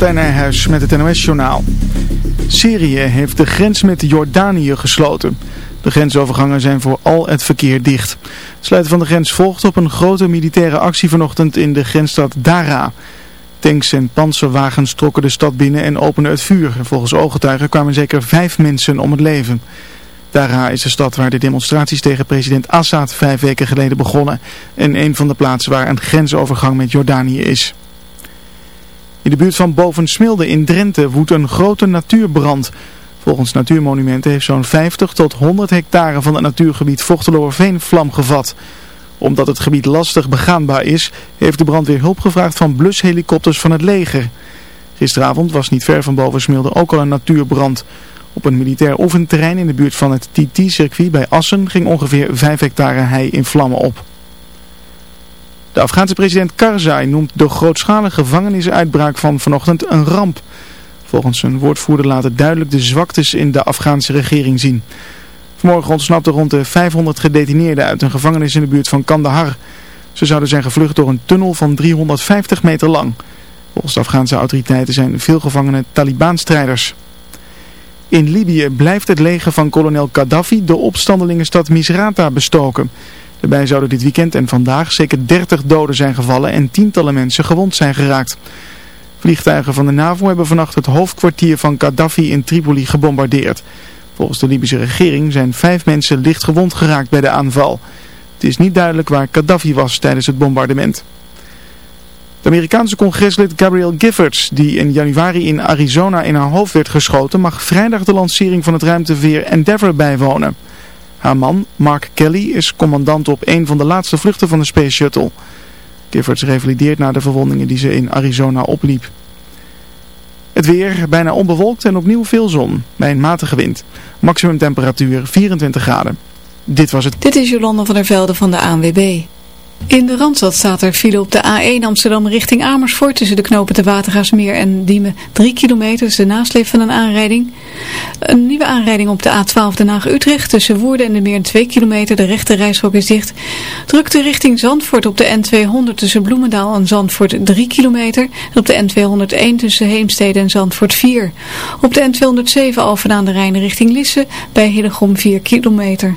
Nijhuis met het NOS-journaal. Syrië heeft de grens met Jordanië gesloten. De grensovergangen zijn voor al het verkeer dicht. Het sluiten van de grens volgt op een grote militaire actie vanochtend in de grensstad Dara. Tanks en panzerwagens trokken de stad binnen en openden het vuur. Volgens ooggetuigen kwamen zeker vijf mensen om het leven. Dara is de stad waar de demonstraties tegen president Assad vijf weken geleden begonnen. En een van de plaatsen waar een grensovergang met Jordanië is. In de buurt van Bovensmilde in Drenthe woedt een grote natuurbrand. Volgens Natuurmonumenten heeft zo'n 50 tot 100 hectare van het natuurgebied Vochteloorveen vlam gevat. Omdat het gebied lastig begaanbaar is, heeft de brandweer hulp gevraagd van blushelikopters van het leger. Gisteravond was niet ver van Bovensmilde ook al een natuurbrand. Op een militair oefenterrein in de buurt van het TT-circuit bij Assen ging ongeveer 5 hectare hei in vlammen op. De Afghaanse president Karzai noemt de grootschalige gevangenisuitbraak van vanochtend een ramp. Volgens zijn woordvoerder laat het duidelijk de zwaktes in de Afghaanse regering zien. Vanmorgen ontsnapten rond de 500 gedetineerden uit een gevangenis in de buurt van Kandahar. Ze zouden zijn gevlucht door een tunnel van 350 meter lang. Volgens de Afghaanse autoriteiten zijn veel gevangenen Taliban-strijders. In Libië blijft het leger van kolonel Gaddafi de opstandelingenstad Misrata bestoken. Daarbij zouden dit weekend en vandaag zeker 30 doden zijn gevallen en tientallen mensen gewond zijn geraakt. Vliegtuigen van de NAVO hebben vannacht het hoofdkwartier van Gaddafi in Tripoli gebombardeerd. Volgens de Libische regering zijn vijf mensen licht gewond geraakt bij de aanval. Het is niet duidelijk waar Gaddafi was tijdens het bombardement. De Amerikaanse congreslid Gabrielle Giffords, die in januari in Arizona in haar hoofd werd geschoten, mag vrijdag de lancering van het ruimteveer Endeavour bijwonen. Haar man, Mark Kelly, is commandant op een van de laatste vluchten van de Space Shuttle. Giffords revalideert na de verwondingen die ze in Arizona opliep. Het weer bijna onbewolkt en opnieuw veel zon, bij een matige wind. Maximum temperatuur 24 graden. Dit was het. Dit is Jolanda van der Velde van de ANWB. In de Randstad staat er file op de A1 Amsterdam richting Amersfoort tussen de knopen de Watergaasmeer en Diemen 3 kilometer, is de nasleep van een aanrijding. Een nieuwe aanrijding op de A12 Den Haag-Utrecht tussen Woerden en de Meer 2 kilometer, de rechte reishok is dicht. Drukte richting Zandvoort op de N200 tussen Bloemendaal en Zandvoort 3 kilometer en op de N201 tussen Heemstede en Zandvoort 4. Op de N207 Alphen aan de Rijn richting Lisse bij Hillegom 4 kilometer.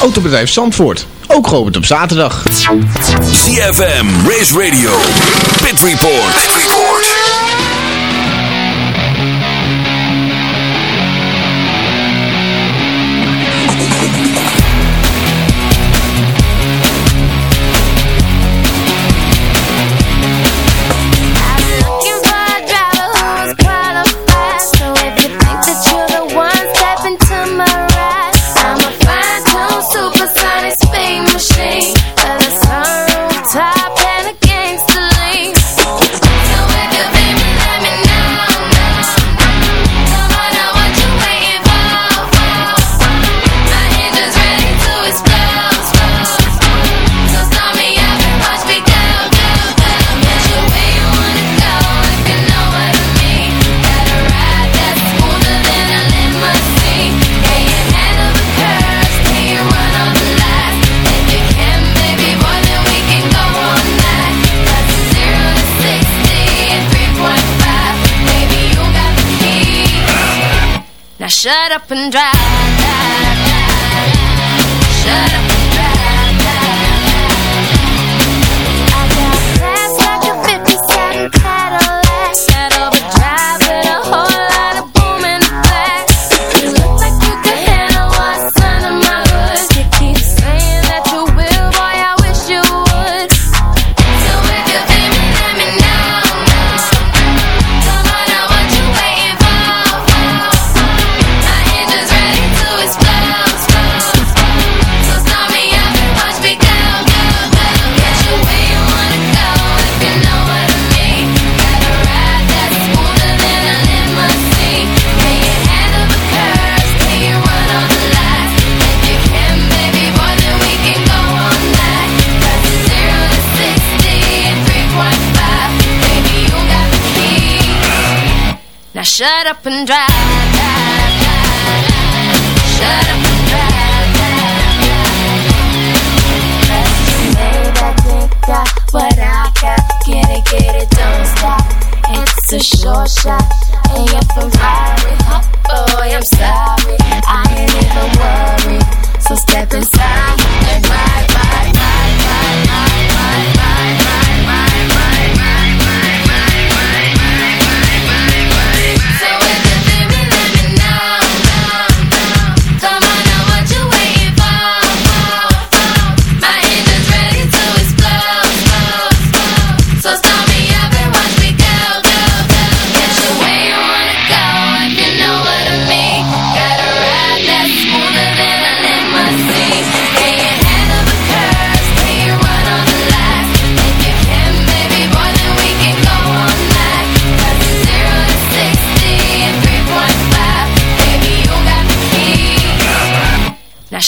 Autobedrijf Zandvoort, ook geopend op zaterdag. ZFM, Race Radio, Pit Report. Pit Report. Now shut up and drive, Now shut up and drive, drive, drive, drive. Shut up and drive, drive, drive. Baby, think got what I got. Get it, get it, don't stop. It's a short shot, and you're Ferrari. Oh boy, I'm sorry, I ain't even worried. So step inside and ride,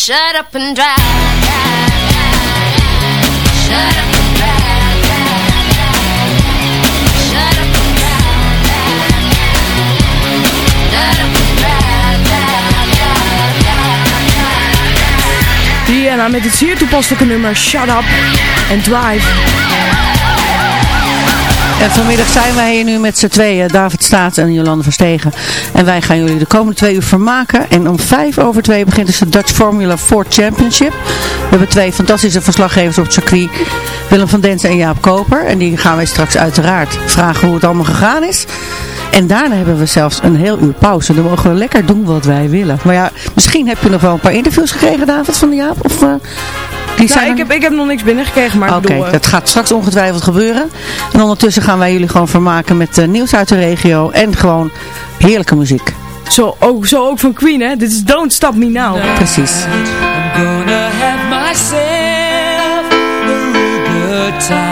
shut up and drive. Shut up and drive. Shut up and drive. Shut up and drive. Diana met het zeer toepasselijke nummer Shut Up and Drive. Vanmiddag zijn wij hier nu met z'n tweeën, David Staat en Jolande Verstegen. En wij gaan jullie de komende twee uur vermaken. En om vijf over twee begint dus de Dutch Formula 4 Championship. We hebben twee fantastische verslaggevers op het circuit. Willem van Densen en Jaap Koper. En die gaan wij straks uiteraard vragen hoe het allemaal gegaan is. En daarna hebben we zelfs een heel uur pauze. Dan mogen we lekker doen wat wij willen. Maar ja, misschien heb je nog wel een paar interviews gekregen, David, van de Jaap. Of, eh, die Nou, zijn ik, heb, ik heb nog niks binnengekregen, maar Oké, eh, dat gaat straks ongetwijfeld gebeuren. En ondertussen gaan wij jullie gewoon vermaken met eh, nieuws uit de regio en gewoon heerlijke muziek. zo, ook, zo ook van Queen, hè. Dit is Don't Stop Me Now. Precies. I'm gonna have myself a real good time.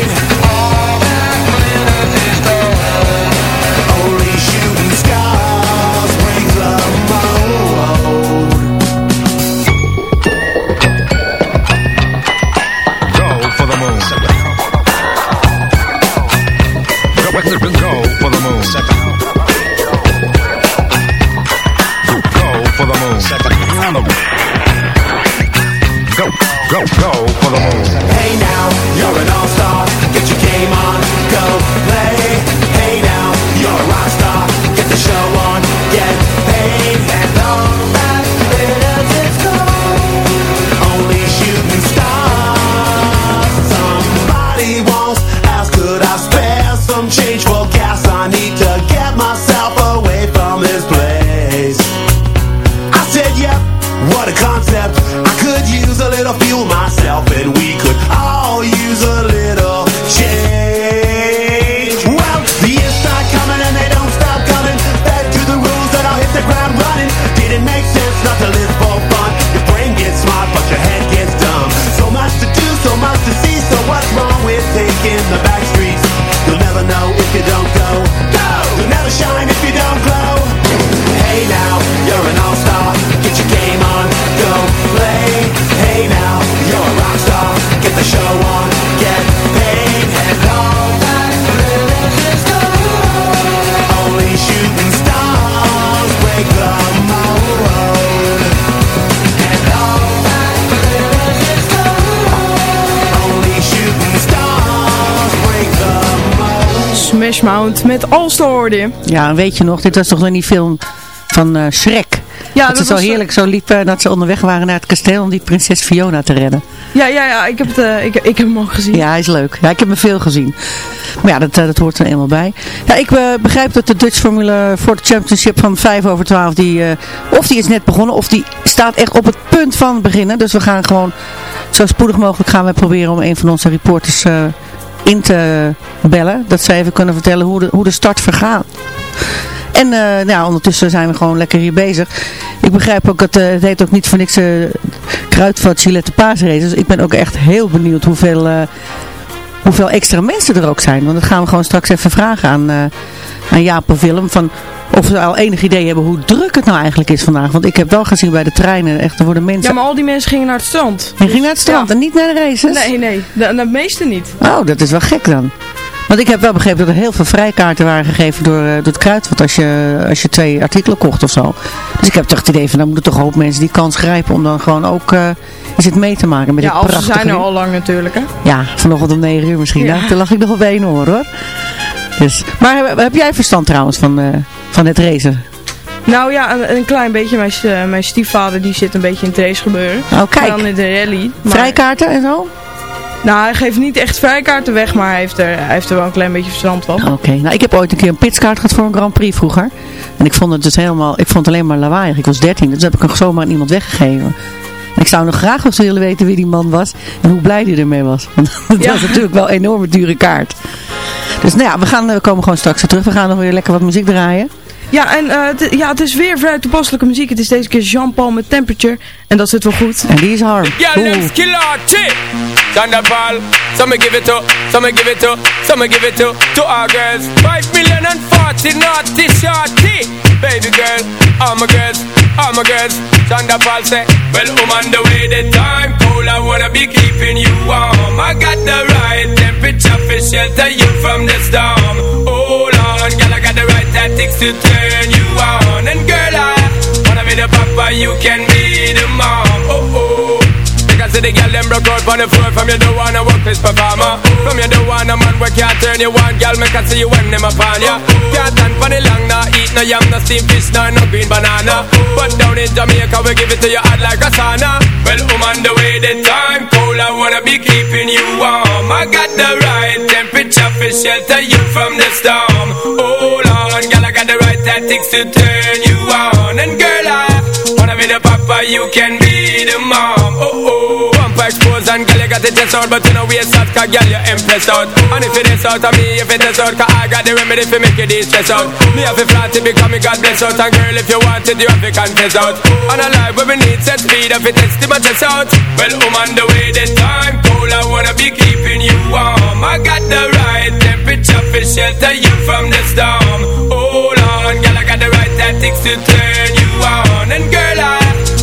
Mount met All-Star hoorde je. Ja, weet je nog, dit was toch dan die film van eh Shrek? Ja, dat, dat ze zo was, heerlijk zo liepen, dat ze onderweg waren naar het kasteel om die prinses Fiona te redden. Ja, ja, ja, ik heb, het, eh, ik, ik heb hem al gezien. Ja, hij is leuk. Ja, ik heb hem veel gezien. Maar ja, dat, eh, dat hoort er eenmaal bij. Ja, ik eh, begrijp dat de Dutch Formule Ford Championship van 5 over 12, die, eh, of die is net begonnen, of die staat echt op het punt van beginnen. Dus we gaan gewoon zo spoedig mogelijk gaan we proberen om een van onze reporters eh, in te bellen. Dat ze even kunnen vertellen hoe de, hoe de start vergaat. En eh, nou, ondertussen zijn we gewoon lekker hier bezig. Ik begrijp ook dat eh, het heet ook niet voor niks uh, Kruidvat Gillette Paasrace. Dus ik ben ook echt heel benieuwd hoeveel, hoeveel extra mensen er ook zijn. Want dat gaan we gewoon straks even vragen aan, eh aan Jaap Willem. Van of ze al enig idee hebben hoe druk het nou eigenlijk is vandaag. Want ik heb wel gezien bij de treinen, echt, er worden mensen... Ja, maar al die mensen gingen naar het strand. Je ging naar het strand en niet naar de races? Nee, nee, de, de meeste niet. Oh, dat is wel gek dan. Want ik heb wel begrepen dat er heel veel vrijkaarten waren gegeven door, eh, door het Kruidvat als je, als je twee artikelen kocht of zo. Dus ik heb toch het idee van, dan moeten toch een hoop mensen die kans grijpen om dan gewoon ook uh, eens het mee te maken met Ja, dit prachtige zijn er al lang natuurlijk, hè. Ja, vanochtend om 9 uur misschien. Ja. Ja. Toen lag ik nog op één oor hoor. Dus, maar heb, heb jij verstand trouwens van, eh, van het racen? Nou ja, een, een klein beetje. Mijn, eh, mijn stiefvader die zit een beetje in het race gebeuren. Oh, kijk. En dan in de rally. Maar- Vrijkaarten en zo? Nou, hij geeft niet echt vrijkaarten weg, maar hij heeft er, hij heeft er wel een klein beetje verstand van. Oké, nou ik heb ooit een keer een pitskaart gehad voor een Grand Prix vroeger. En ik vond het dus helemaal, ik vond het alleen maar lawaaiig. Ik was 13, dus heb ik hem zomaar aan iemand weggegeven. En ik zou nog graag eens willen weten wie die man was en hoe blij hij ermee was. Want dat Ja. was natuurlijk wel een enorme dure kaart. Dus nou ja, we, gaan, we komen gewoon straks weer terug. We gaan nog weer lekker wat muziek draaien. Ja, en eh, het, ja, het is weer vrij toepasselijke muziek. Het is deze keer Jean-Paul met Temperature. En dat zit wel goed. En die is hard. Yeah, Oeh. them skill arty. Thunderball. Some me give it to, some me give it to, some me give it to, to our girls. Five million and forty naughty shorty. Baby girl, all my girls, all my girls. Thunderball say, well, I'm on the way, the time cold. I wanna be keeping you warm. I got the right temperature for shelter you from the storm. Tactics to turn you on. And girl, I wanna be the papa, you can be the mom. Oh oh. Because the girl them broke out on the floor. From you don't wanna work this performer. From you don't wanna man where can't turn you on. Girl, make I see you when them upon ya. Can't stand for the long, nah Eat no yam, no steamed fish, no, no green banana. But down in Jamaica, we give it to you hot like a sauna. Well, I'm on the way, the time cold I wanna be keeping you warm. I got the right temperature for shelter you from the storm. Hold right tactics to turn you on. And girl, I wanna be the papa, you can be the mom. Oh, oh. Bumper expose and girl, you got the test out But you know we out, cause girl, you impress out. And if it is out of me, if it is out Cause I got the remedy for make you de-stress out. Me have a flat to me God bless out. And girl, if you want it, you have to confess out. On a life where we need set speed If it is to my chest out. Well, I'm on the way, the time cold I wanna be keeping you warm. I got the right temperature for shelter you from the storm right tactics to turn you on. And girl, I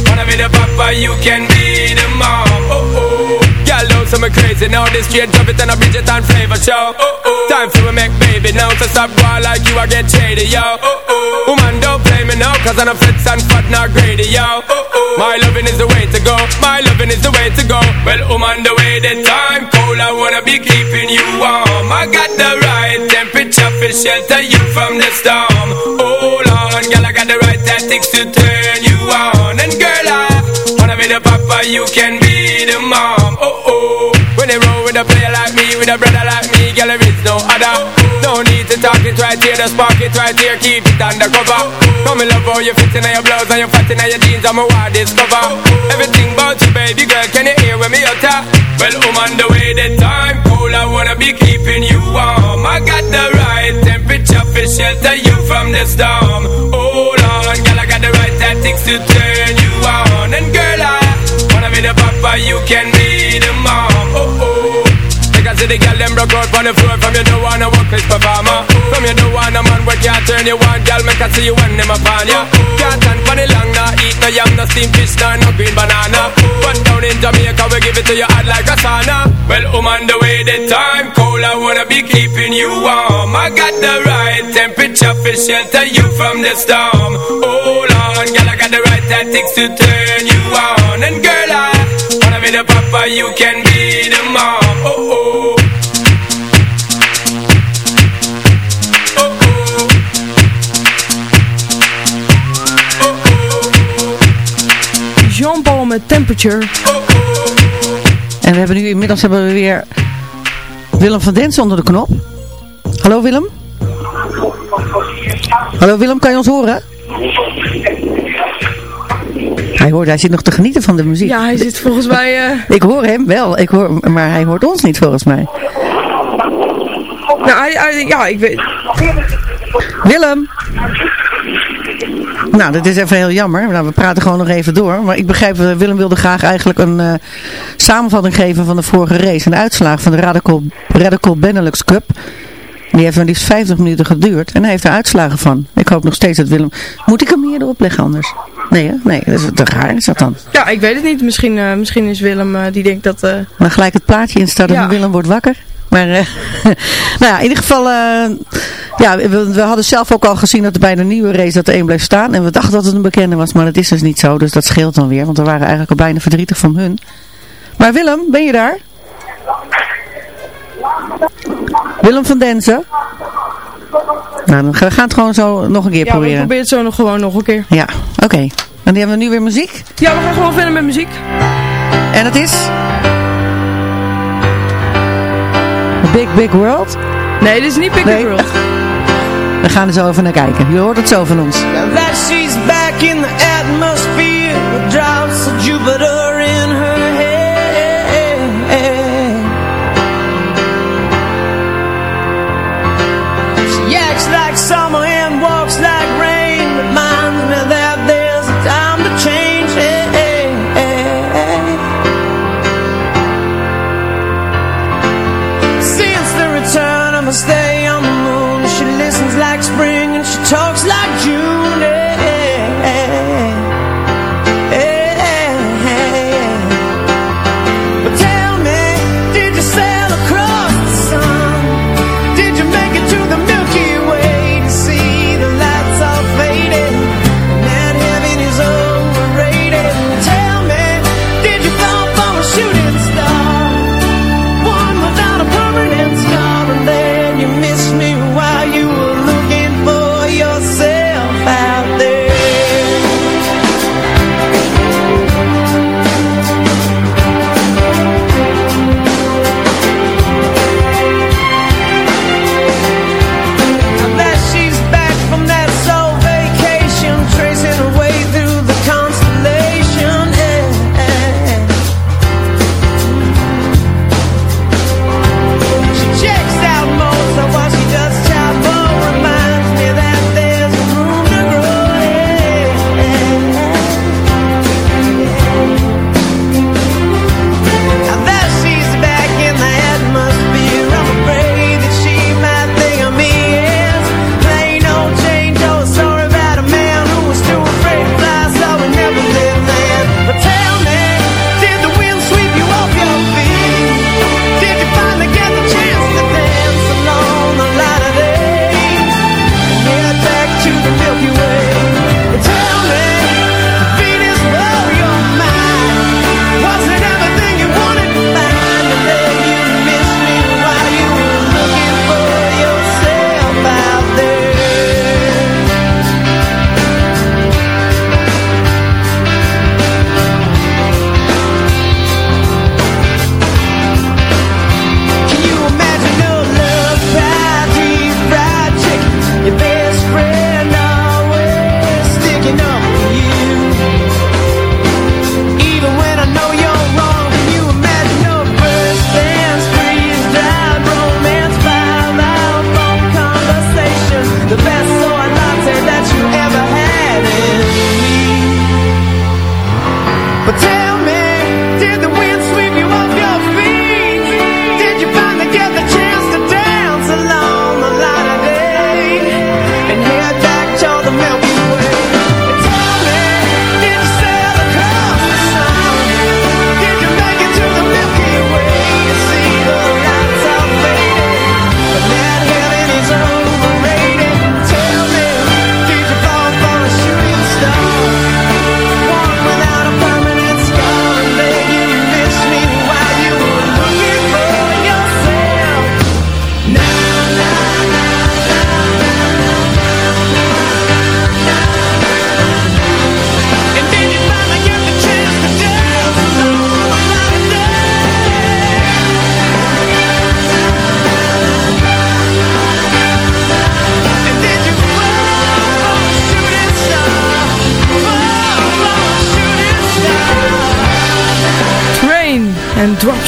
wanna be the papa, you can be the mom. Oh, oh. Girl, don't me crazy. Now This straight drop it and a Bridget and flavor show. Oh, oh. Time for me make baby now To stop going like you, I get shady, yo. Oh, oh. Woman, don't play me now Cause I'm a fit and fat, not greedy, yo. Oh, oh. My loving is the way to go. My loving is the way to go. Well, I'm the way, the time cold I wanna be keeping you warm. I got the right temperature for shelter you from the storm. Hold on, girl, I got the right tactics to turn you on. And girl, I wanna be the papa, you can be the mom. Oh, oh. When they roll with a player like me With a brother like me, girl, there is no other. No need to talk it right here The spark it right here, keep it undercover. Come in love how you fit in your blouse And you fat in your jeans, I'm a wild discover. Everything about you, baby girl, can you hear when me utter? Well, I'm on the way, the time cold I wanna be keeping you warm. I got the right temperature for shelter you from the storm. Hold on, girl, I got the right tactics to turn you on. And girl, I wanna be the papa, you can be the mom the girl, them broke out on the floor. From you don't wanna work this performer From you don't wanna man where can't turn you on. Girl, make I see you when them upon ya. Can't stand for the long, nah Eat no yam, no steamed fish, nah, no green banana. But down in Jamaica, we give it to you hot like a sauna. Well, I'm on the way, the time cold I wanna be keeping you warm. I got the right temperature for shelter you from the storm. Hold on, girl, I got the right tactics to turn you on. And girl, I wanna be the papa, you can be the mom met Temperature. En we hebben nu inmiddels hebben we weer Willem van Densen onder de knop. Hallo Willem? Hallo Willem, kan je ons horen? Hij hoort, hij zit nog te genieten van de muziek. Ja, hij zit volgens mij... eh, Ik hoor hem wel, ik hoor, maar hij hoort ons niet volgens mij. Nou, hij, hij- ja, ik weet... Willem! Nou, dat is even heel jammer. Nou, we praten gewoon nog even door. Maar ik begrijp, eh, Willem wilde graag eigenlijk een eh, samenvatting geven van de vorige race. Een uitslag van de Radical, Radical Benelux Cup. Die heeft maar liefst 50 minuten geduurd. En hij heeft er uitslagen van. Ik hoop nog steeds dat Willem... Moet ik hem hier erop leggen anders? Nee, hè? Nee, dat is te raar is dat dan. Ja, ik weet het niet. Misschien, eh, misschien is Willem, die denkt dat... Maar gelijk het plaatje instart en. Willem wordt wakker. Maar eh, nou ja, in ieder geval, eh, ja, we, we hadden zelf ook al gezien dat er bij de nieuwe race dat er één bleef staan. En we dachten dat het een bekende was, maar dat is dus niet zo. Dus dat scheelt dan weer, want we waren eigenlijk al bijna verdrietig van hun. Maar Willem, ben je daar? Willem van Denzen? Nou, dan gaan we gaan het gewoon zo nog een keer ja, we proberen. proberen het zo nog gewoon nog een keer. Ja, oké. En die hebben we nu weer muziek. Ja, we gaan gewoon verder met muziek. En dat is... Big Big World? Nee, dit is niet Big Nee. Big World. We gaan er zo even naar kijken. Je hoort het zo van ons. Now that she's back in the atmosphere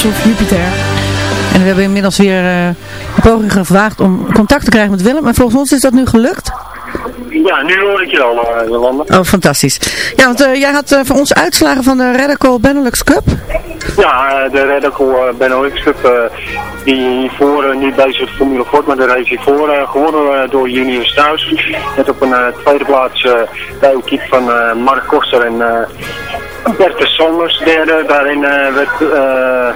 of Jupiter. En we hebben inmiddels weer eh, een poging gewaagd om contact te krijgen met Willem. En volgens ons is dat nu gelukt. Ja, nu hoor ik je al, uh, Jolanda. Oh, fantastisch. Ja, want eh, jij had eh, voor ons uitslagen van de Radical Benelux Cup. Ja, eh, de Radical uh, Benelux Cup, eh, die eh, niet deze Formule Ford, maar de race hiervoor eh, gewonnen eh, door Junior Strauss. Met op een eh, tweede plaats eh, de equipe van eh, Mark Koster en Bertus Sanders. Derde, daarin eh, werd eh,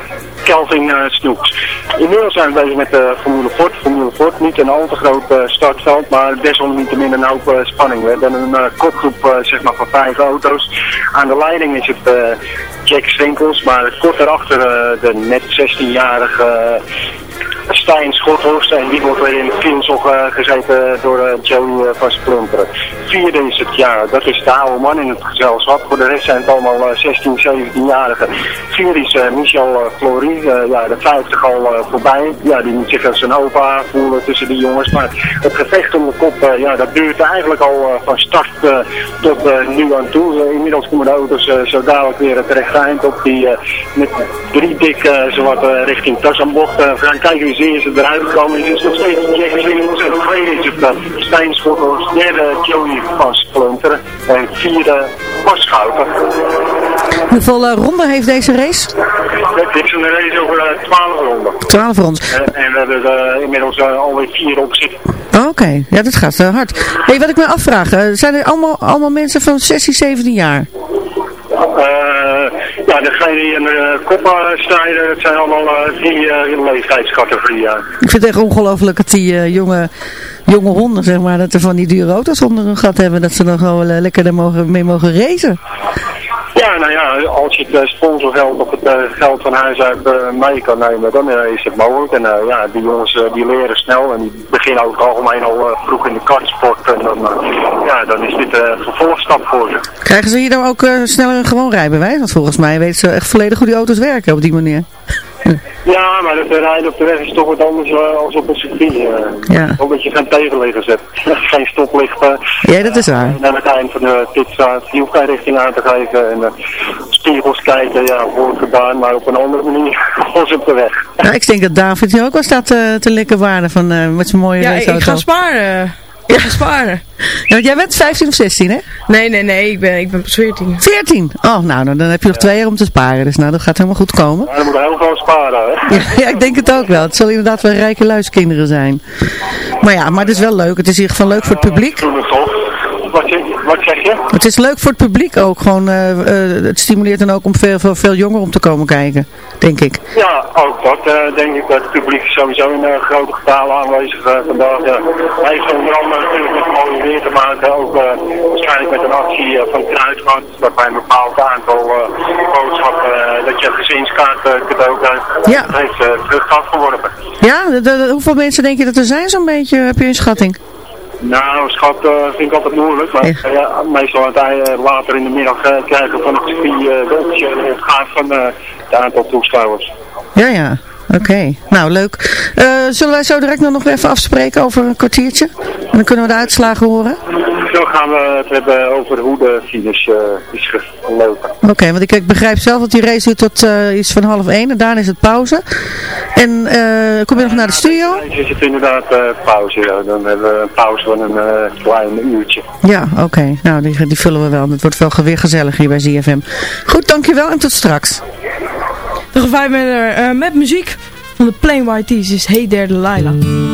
Kelvin uh, Snoeks. Inmiddels zijn we bezig met de Formule Ford. Formule Ford, niet een al te groot eh, startveld, maar desalniettemin een hoop eh, spanning. We hebben een eh, kopgroep eh, zeg maar van vijf auto's. Aan de leiding is het eh, Jack Swinkels, maar kort daarachter eh, de net 16-jarige Stijn Schothorst en die wordt weer in het kielzog uh, gezeten door uh, Joey uh, van Splunteren. Vierde is het jaar, dat is de oude man in het gezelschap. Voor de rest zijn het allemaal uh, 16, 17-jarigen. Vier is Michel Flory, ja, de 50 al voorbij. Ja, die moet zich als een opa voelen tussen die jongens. Maar het gevecht om de kop, ja, dat duurt eigenlijk al van start tot nu aan toe. Inmiddels komen de auto's zo dadelijk weer het rechte eind op. Die met drie dik uh, zowat richting Tassenbocht. We kijken wie ze is eruit gekomen. Het is nog steeds Jack Swingels. En tweede is het uh, Stijn Schottels. Derde Joey van Splunteren. En vierde Bas Schouten. Hoeveel uh, ronden heeft deze race? Het is een race over uh, 12 ronden. 12 ronden. En, en we hebben er uh, inmiddels uh, alweer vier op zitten. Oké, okay. ja dat gaat uh, hard. Hey, wat ik me afvraag, uh, zijn er allemaal, allemaal mensen van 16, 17 jaar? Uh, ja, degene die in de koppen strijden, dat zijn allemaal uh, die uh, leeftijdscategorieën. Ik vind het echt ongelooflijk dat die jonge, jonge honden, zeg maar, dat er van die dure auto's onder hun gat hebben, dat ze dan gewoon lekker er mogen, mee mogen racen. Ja, nou ja, als je het uh, sponsorgeld of het uh, geld van huis uit uh, mee kan nemen, dan is het mogelijk. En ja, die jongens die leren snel en die beginnen het algemeen al vroeg in de kartsport. En dan, ja, dan is dit een vervolgstap voor ze. Krijgen ze hier dan ook uh, sneller een gewoon rijbewijs? Want volgens mij weten ze echt volledig hoe die auto's werken op die manier. Ja, maar het rijden op de weg is toch wat anders uh, als op een circuit. Uh, ja. Ook dat je geen tegenliggen zet. geen stoplichten. Ja, dat is waar. En aan het eind van de pit staat richting aan te geven. En uh, spiegels kijken, ja, wordt gedaan, maar op een andere manier als op de weg. Ja, ik denk dat David hier ook wel staat te, te likken waarden van, uh, met zijn mooie Ja, ik, ik ga sparen. Ik ga sparen. Ja, want jij bent 15 of 16, hè? Nee, nee, nee. Ik ben, ik ben pas 14. 14? Oh, nou, dan heb je nog twee jaar om te sparen. Dus nou, dat gaat helemaal goed komen. Ja, dan moet heel veel sparen, hè? Ja, ja, ik denk het ook wel. Het zal inderdaad wel rijke luiskinderen zijn. Maar ja, maar het is wel leuk. Het is in ieder geval leuk voor het publiek. Wat, je, wat zeg je? Het is leuk voor het publiek ook. Gewoon, uh, uh, het stimuleert dan ook om veel, veel, veel jongeren om te komen kijken, denk ik. Ja, ook dat uh, denk ik dat het publiek sowieso in grote getalen aanwezig vandaag. Hij heeft onder andere natuurlijk met weer te maken. Ook waarschijnlijk met een actie van Kruidvat. Dat bij een bepaald aantal boodschappen dat je gezinskaart cadeau krijgt. Ja. Dat heeft terug afgeworpen. Ja, de, de, hoeveel mensen denk je dat er zijn zo'n beetje? Heb je een schatting? Nou, schat uh, vind ik altijd moeilijk. Maar ja. Ja, meestal aan het eind, later in de middag uh, krijgen van het circuit uh, de gaat van het aantal toeschouwers. Ja, ja. Oké, okay. nou leuk. Zullen wij zo direct nog even afspreken over een kwartiertje? En dan kunnen we de uitslagen horen. Gaan we het hebben over hoe de finish uh, is gelopen. Oké, okay, want ik, ik, begrijp zelf dat die race duurt tot uh, iets van half één en daarna is het pauze. En uh, kom je nog naar de studio? Ja, is het inderdaad pauze, ja. Dan hebben we een pauze van een klein uurtje. Ja, oké. Okay. Nou, die, die vullen we wel. Het wordt wel weer gezellig hier bij ZFM. Goed, dankjewel en tot straks. Wij verder uh, met muziek van de Plain White Tees is Hey There Delilah.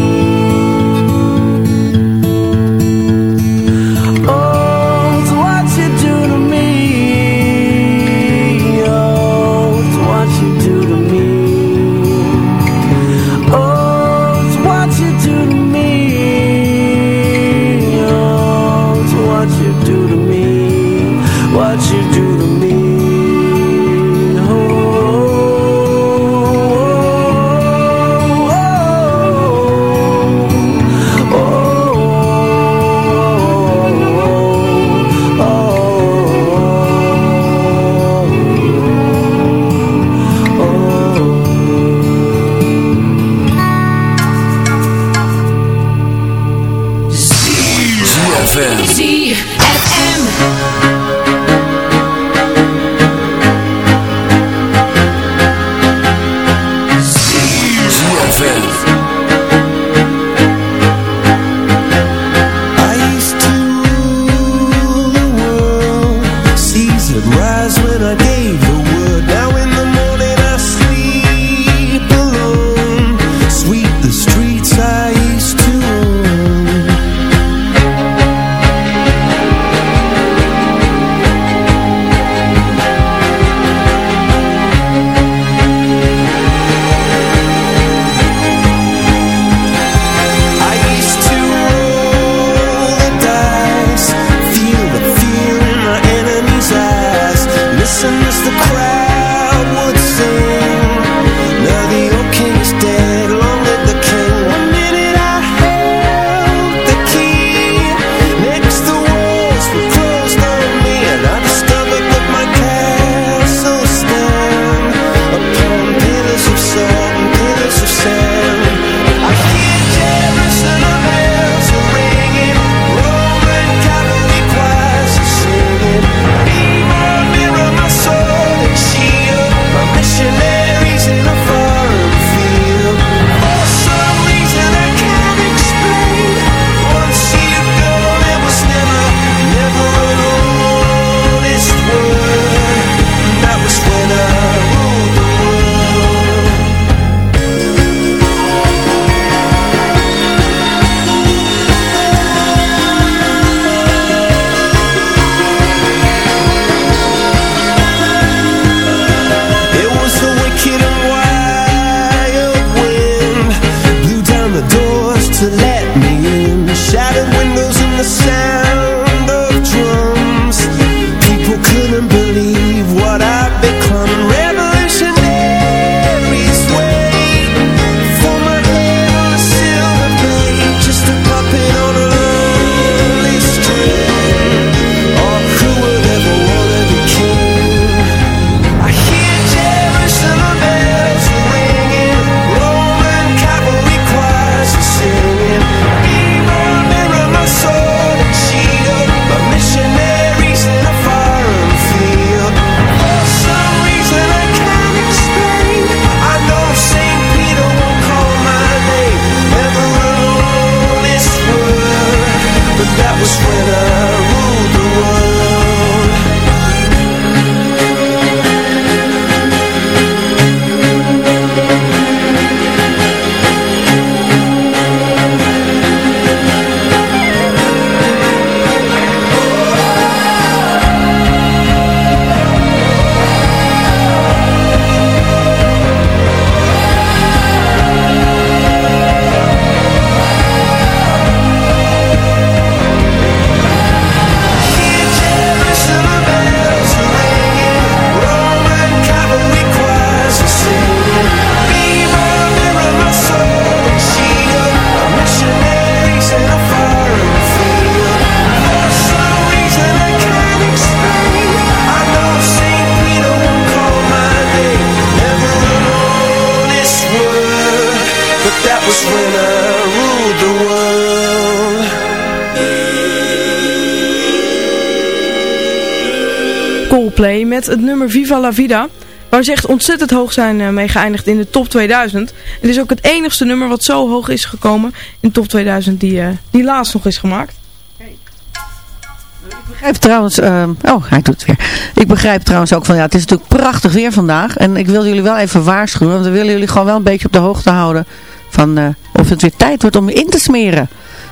Viva la Vida. Waar ze echt ontzettend hoog zijn eh, mee geëindigd in de top 2000. Het is ook het enigste nummer wat zo hoog is gekomen in de top 2000 die, eh, die laatst nog is gemaakt. Ik begrijp trouwens, eh, oh hij doet weer. Ik begrijp trouwens ook van ja, het is natuurlijk prachtig weer vandaag. En ik wil jullie wel even waarschuwen, want we willen jullie gewoon wel een beetje op de hoogte houden van of het weer tijd wordt om in te smeren.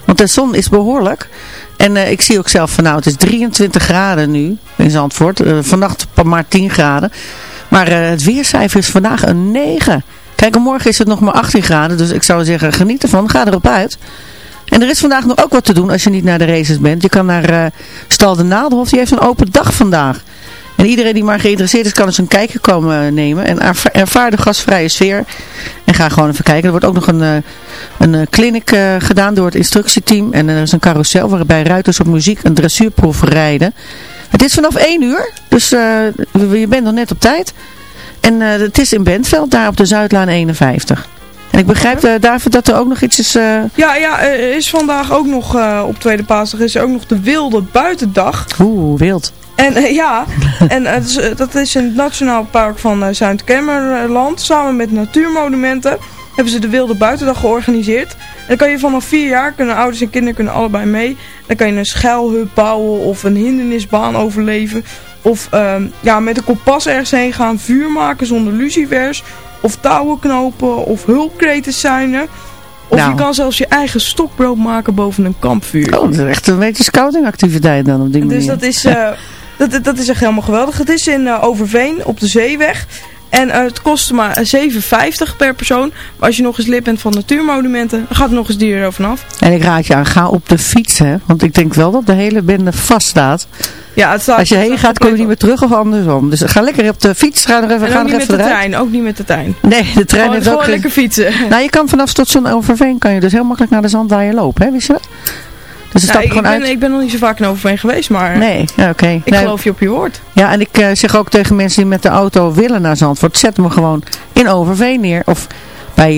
Want de zon is behoorlijk. En eh, ik zie ook zelf van nou, het is 23 graden nu in Zandvoort. Eh, vannacht maar 10 graden. Maar eh, het weercijfer is vandaag een 9. Kijk, en morgen is het nog maar 18 graden. Dus ik zou zeggen, geniet ervan. Ga erop uit. En er is vandaag nog ook wat te doen als je niet naar de races bent. Je kan naar Stal de Naaldenhof. Die heeft een open dag vandaag. En iedereen die maar geïnteresseerd is, kan eens een kijkje komen eh, nemen. En erva- ervaar de gastvrije sfeer. En ga gewoon even kijken. Er wordt ook nog een, eh, een eh, clinic gedaan door het instructieteam. En er is een carousel waarbij ruiters op muziek een dressuurproef rijden. Het is vanaf 1 uur. Dus je bent nog net op tijd. En het is in Bentveld, daar op de Zuidlaan 51. En ik begrijp, eh, David, dat er ook nog iets is... Ja, ja, er is vandaag ook nog eh, op Tweede Paasdag is er ook nog de Wilde Buitendag. Oeh, wild. En eh, ja, en het is, eh, dat is in het Nationaal Park van eh, Zuid-Kemmerland. Samen met Natuurmonumenten hebben ze de Wilde Buitendag georganiseerd. En dan kan je vanaf vier jaar, kunnen ouders en kinderen kunnen allebei mee. Dan kan je een schuilhut bouwen of een hindernisbaan overleven. Of ehm, ja, met een kompas ergens heen gaan, vuur maken zonder lucifers. Of touwen knopen of hulpkreten seinen. Of Nou. je kan zelfs je eigen stokbrood maken boven een kampvuur. Oh, dat is echt een beetje scoutingactiviteit dan op die manier. Dus dat is, eh, dat, dat is echt helemaal geweldig. Het is in eh, Overveen op de Zeeweg. En eh, het kost maar eh, 7,50 per persoon. Maar als je nog eens lid bent van Natuurmonumenten, gaat er nog eens duur over af. En ik raad je aan, ga op de fiets, hè. Want ik denk wel dat de hele bende vaststaat. Ja, het staat, Als je het heen staat gaat, kom je niet meer terug of andersom. Dus ga lekker op de fiets, ga er even, En ga er niet met de eruit. trein, ook niet met de trein. Nee, de trein heeft ook gewoon lekker fietsen. Nou, je kan vanaf station Overveen kan je dus heel makkelijk naar de Zandwaaien lopen, hè, wist je dat? Dus Nou, ik, gewoon ben, uit. ik ben nog niet zo vaak in Overveen geweest, maar Nee, oké. ik Nee, geloof je op je woord. Ja, en ik eh, zeg ook tegen mensen die met de auto willen naar Zandvoort, zet me gewoon in Overveen neer. Of bij,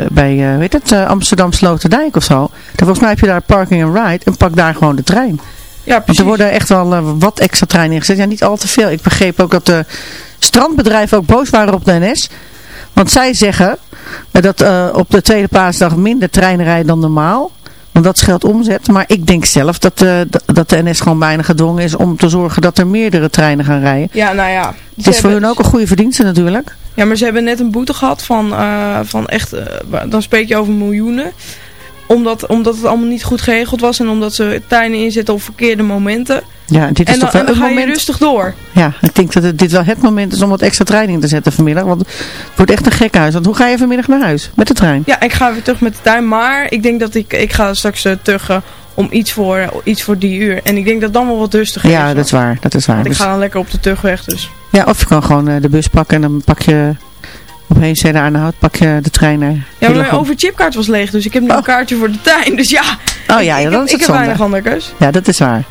eh bij weet het, eh, Amsterdam Sloterdijk of zo. Dan volgens mij heb je daar parking and ride en pak daar gewoon de trein. Ja, Want precies. er worden echt wel wat extra treinen ingezet. Ja, niet al te veel. Ik begreep ook dat de strandbedrijven ook boos waren op de NS. Want zij zeggen dat op de tweede paasdag minder treinen rijden dan normaal. Want dat scheelt omzet. Maar ik denk zelf dat, eh, d- dat de NS gewoon bijna gedwongen is om te zorgen dat er meerdere treinen gaan rijden. Ja, nou ja. Het is voor hun ook een goede verdienste natuurlijk. Ja, maar ze hebben net een boete gehad van, eh, van echt, eh, dan spreek je over miljoenen. Omdat, omdat het allemaal niet goed geregeld was en omdat ze treinen inzetten op verkeerde momenten. Ja, dit is en dan, toch wel en dan een ga je moment. rustig door. Ja, ik denk dat het, dit wel het moment is om wat extra trein in te zetten vanmiddag. Want het wordt echt een gek huis. Want hoe ga je vanmiddag naar huis? Met de trein? Ja, ik ga weer terug met de tuin, maar ik denk dat ik, ik ga straks eh, terug eh, om iets voor, iets voor die uur. En ik denk dat dan wel wat rustiger is. Ja, dat is waar. Dat is waar. Ik Dus- ga dan lekker op de terugweg dus. Ja, of je kan gewoon eh, de bus pakken en dan pak je op Heemstede aan de hout, pak je de trein naar Ja, maar mijn overchipkaart was leeg, dus ik heb nu een kaartje voor de tuin. Dus ja, Oh ik, ja, ja, ik, is ik het heb zonde. weinig andere keus. Ja, dat is waar.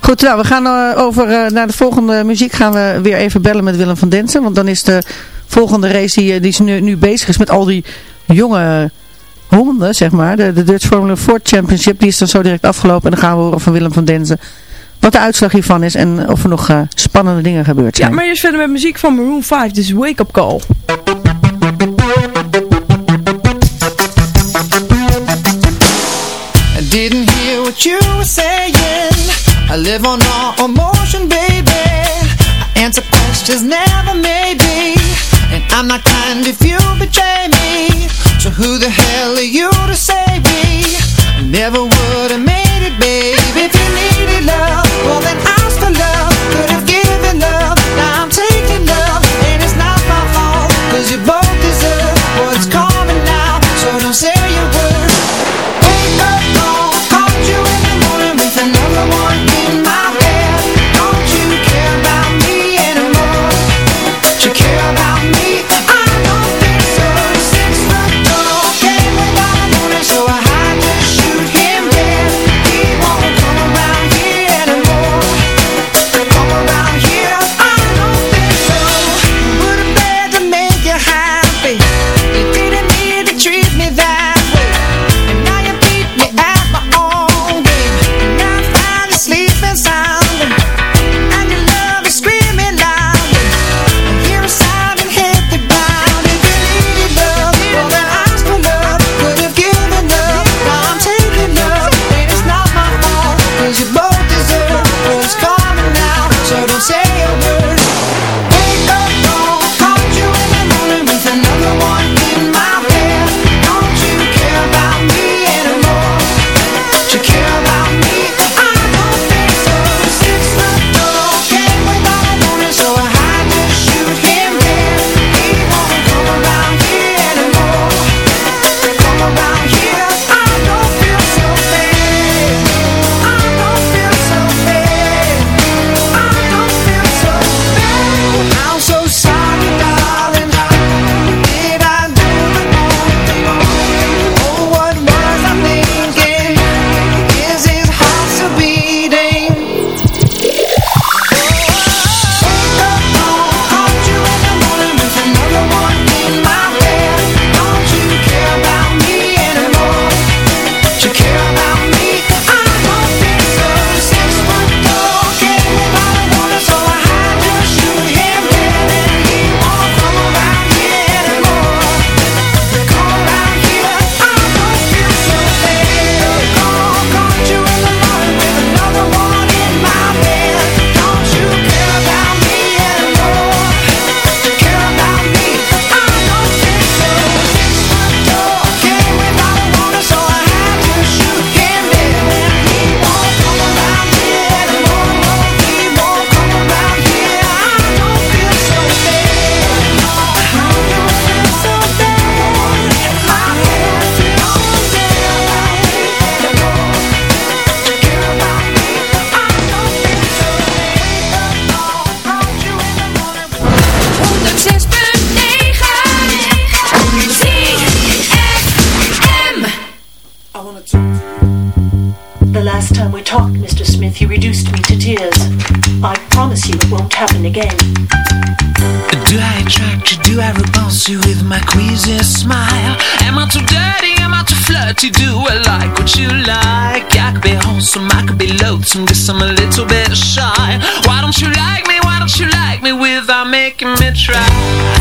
Goed, nou, we gaan eh, over eh, naar de volgende muziek gaan we weer even bellen met Willem van Densen. Want dan is de volgende race die, die is nu, nu bezig is met al die jonge honden, zeg maar. De, de Dutch Formula 4 Championship, die is dan zo direct afgelopen. En dan gaan we horen van Willem van Densen wat de uitslag hiervan is en of er nog eh, spannende dingen gebeurd Ja, zijn. maar eerst verder met muziek van Maroon 5, dus Wake Up Call. Live on all emotion, baby. I answer questions, never maybe. And I'm not kind if you betray me. So who the hell are you to save me? I never would have notes and guess I'm a little bit shy. Why don't you like me, why don't you like me without making me try?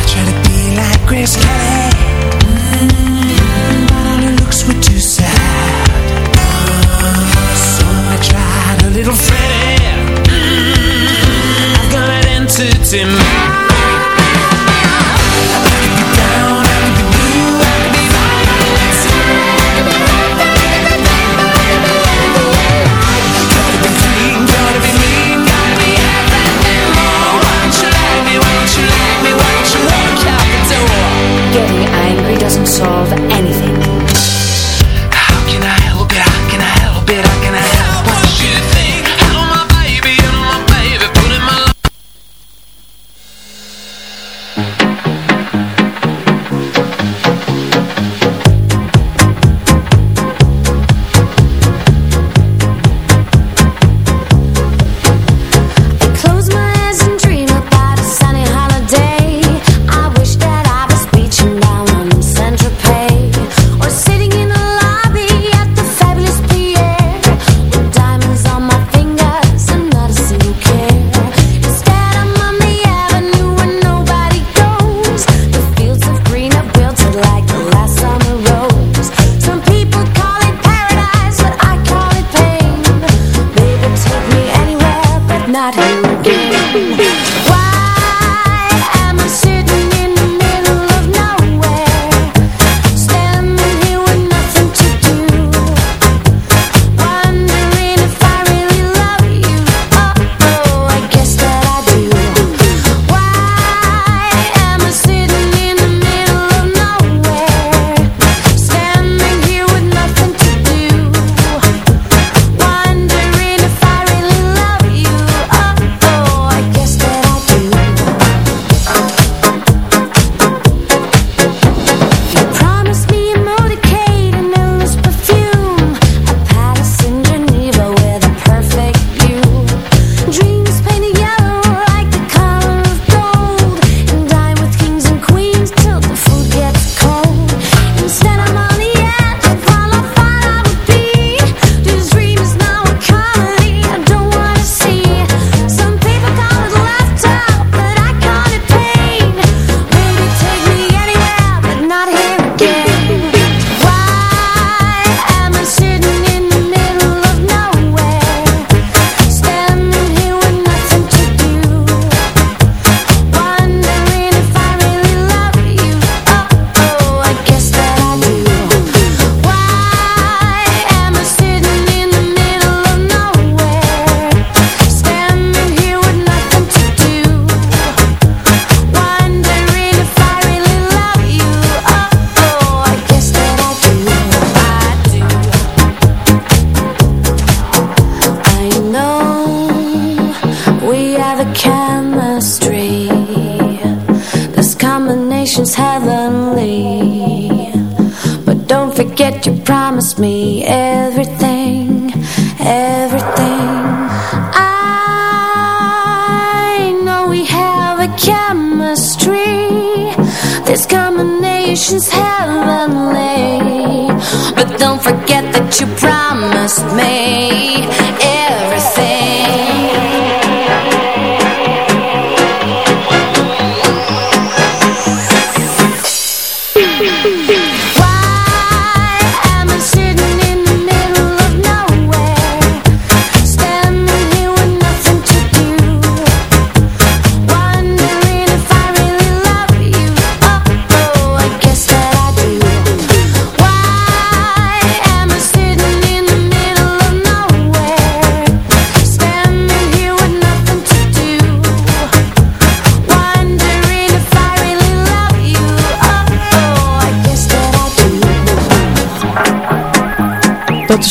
get your pride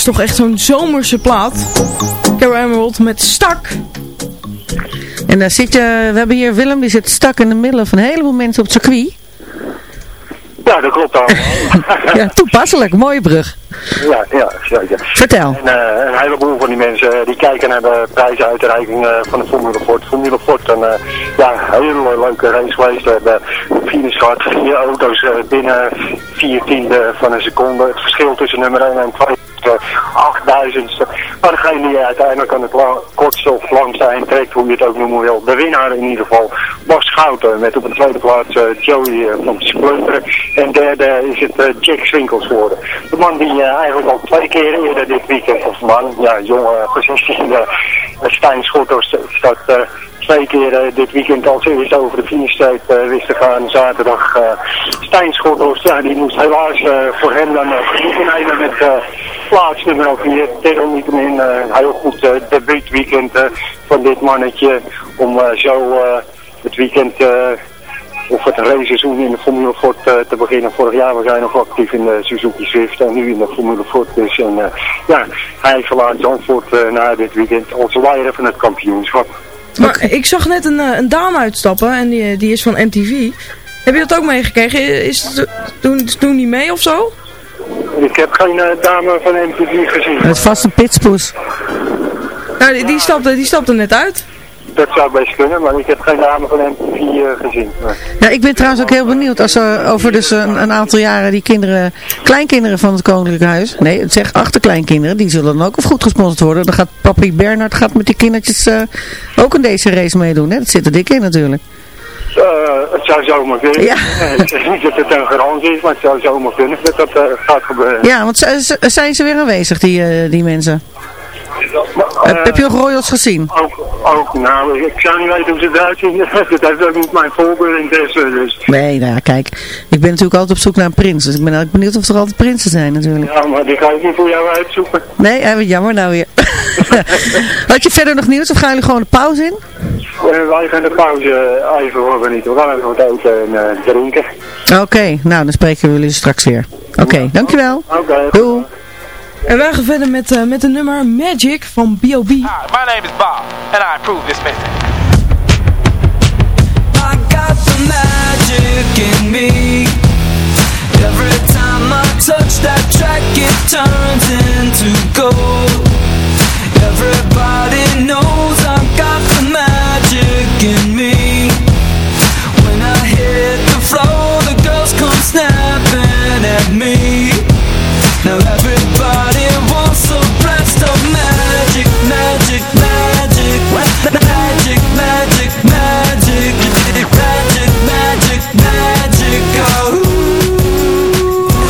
toch echt zo'n zomerse plaat. Carol Emerald met Stak. En daar zit je, we hebben hier Willem, die zit stak in de middel van een heleboel mensen op het circuit. Ja, dat klopt allemaal. ja, toepasselijk, mooie brug. Ja, ja, zeker. Vertel. En eh, een heleboel van die mensen eh, die kijken naar de prijsuitreiking eh, van de Formule Ford. Formule Ford, een eh, ja, hele leuke race geweest. We hebben de finish gehad, vier auto's eh, binnen vier tiende van een seconde. Het verschil tussen nummer 1 en 2 is eh, 8000ste. Maar degene die uiteindelijk aan het la- kortste of langste eind trekt, hoe je het ook noemen wil, de winnaar in ieder geval, was Schouten. Met op de tweede plaats eh, Joey eh, van Splunteren. En derde is het eh, Jack Swinkels geworden. De man die eigenlijk al twee keer eerder dit weekend, of man, ja, jongen, precies, Stijn Schotters eh, twee keer dit weekend als eerste over de finishstreep eh, wist te gaan. Zaterdag uh, Stijn ja, die moest helaas voor hem dan uh, nemen met plaats nummer 4. Desalniettemin eh, een heel goed uh, debuutweekend eh, van dit mannetje om eh, zo eh, het weekend... eh, of het raceseizoen in de Formule Ford eh, te beginnen. Vorig jaar was hij nog actief in de Suzuki Swift en nu in de Formule Ford. Dus en, eh, ja, hij verlaat Zandvoort eh, na dit weekend als leider van het kampioenschap. Maar ik zag net een, eh, een dame uitstappen en die, die is van MTV. Heb je dat ook meegekregen? Is doen, doen die mee of zo? Ik heb geen eh, dame van MTV gezien. Het is vast een pitspoes. Nou, die, die, stapte, die stapte net uit. Dat zou best kunnen, maar ik heb geen dame van MTV eh, gezien. Ja, ik ben trouwens ook heel benieuwd als er over dus een, een aantal jaren die kinderen, kleinkinderen van het Koninklijk Huis, nee, het zegt achterkleinkinderen, die zullen dan ook of goed gesponsord worden. Dan gaat papi Bernard gaat met die kindertjes eh, ook in deze race meedoen. Hè? Dat zit er dik in natuurlijk. Eh, het zou zomaar kunnen. Ja. Ik zeg niet dat het een garantie is, maar het zou zomaar kunnen dat dat eh, gaat gebeuren. Ja, want zijn ze weer aanwezig, die, eh, die mensen? Maar, Heb- je ook Royals gezien? Ook, ook, nou, ik zou niet weten hoe ze eruit zien. dat heeft ook niet mijn voorbeeldinteresse, dus. Nee, nou kijk. Ik ben natuurlijk altijd op zoek naar een prins. Dus ik ben eigenlijk benieuwd of er altijd prinsen zijn natuurlijk. Ja, maar die ga ik niet voor jou uitzoeken. Nee, jammer nou weer. Had je verder nog nieuws of gaan jullie gewoon de pauze in? Eh, wij gaan de pauze even horen niet. We gaan even wat eten en eh, drinken. Oké, nou dan spreken we jullie straks weer. Oké, dankjewel. Oké. Doei. En wij gaan verder met, eh, met de nummer Magic van B.O.B. My name is Bob, and I approve this message. I got the magic in me. Every time I touch that track, it turns into gold. Everybody knows me. When I hit the floor The girls come snapping at me. Now everybody wants magic Magic, magic. Magic, magic, magic Magic, magic, magic oh.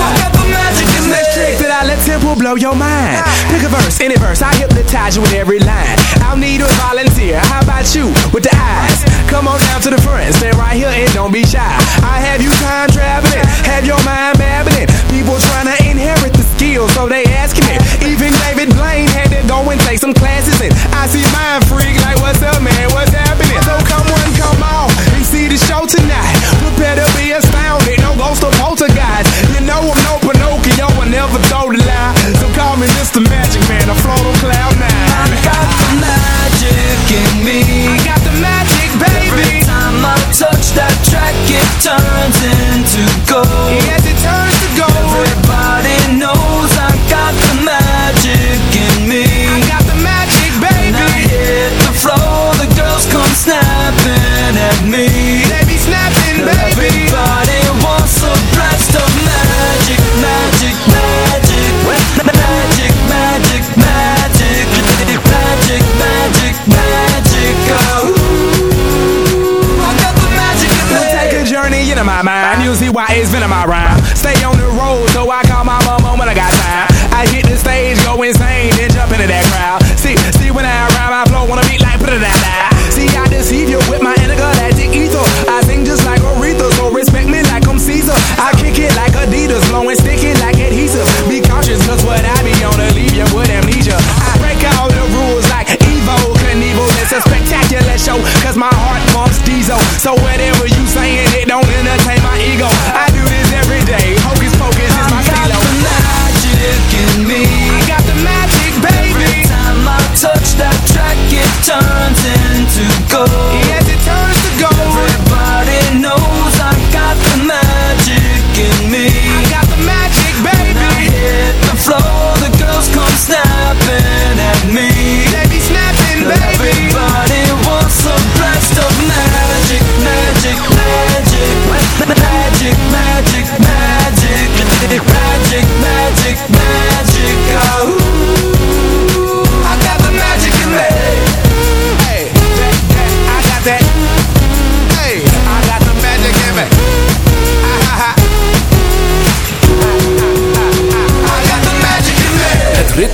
I got the magic in me. That I let blow your mind. Pick a verse, any verse I hypnotize you with every line. I'll need a volunteer. I'll you with the eyes? Come on down to the front, stand right here and don't be shy. I have you time traveling, have your mind babbling. People trying to inherit the skills, so they asking it. Even David Blaine had to go and take some classes in. I see mind freak like, what's up, man? What's happening? So come on, come on, and see the show tonight. Prepare to be astounded, no ghost of poltergeist. You know I'm no Pinocchio, I never told a lie. So call me Mr. Magic Man, I float on cloud nine. I got the in me I got the magic, baby Every time I touch that track It turns into gold yeah.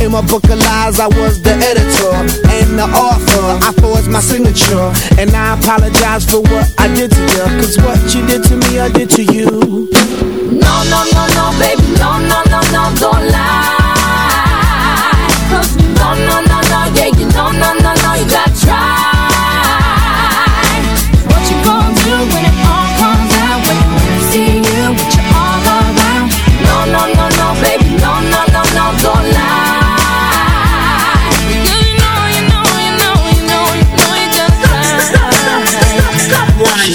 In my book of lies, I was the editor and the author. I forged my signature. And I apologize for what I did to you. Cause what you did to me, I did to you. No, no, no, no, baby, no, no, no, no, don't lie. Cause no, no, no, no, yeah, you no, no, no,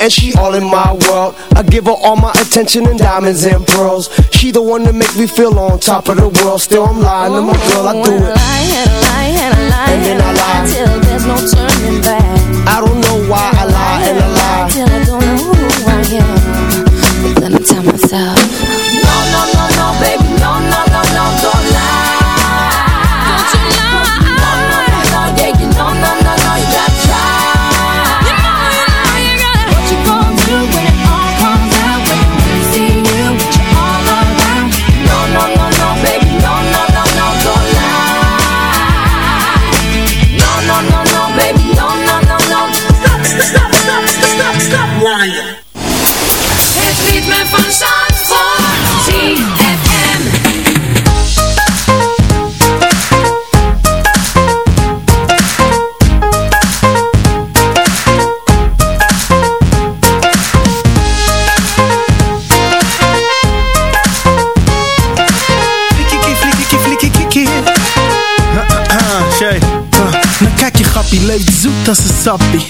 and she all in my world. I give her all my attention and diamonds and pearls. She the one that make me feel on top of the world. Still, I'm lying to my girl. I do it. And then I lie. Till there's no turning back. Zoet als een sappie.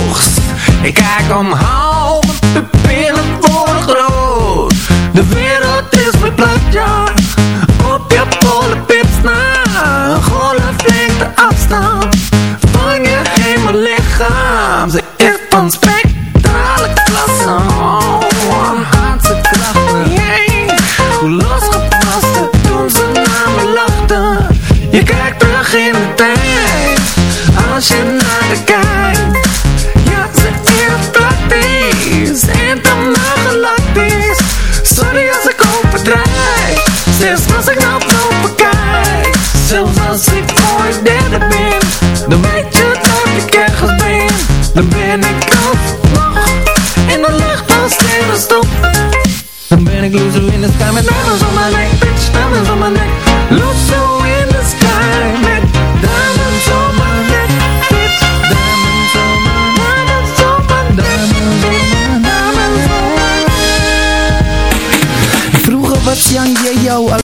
Ik kijk omhoog, de pupillen worden groot. De wereld is verplaatst, ja. Op je polenpips na. Een golflengte afstand van je hemellichaam. Ze is van spectrale Dan ben ik alsnog in de lucht als sterrenstof. Dan ben ik loser in de sky met nummers om mijn nek.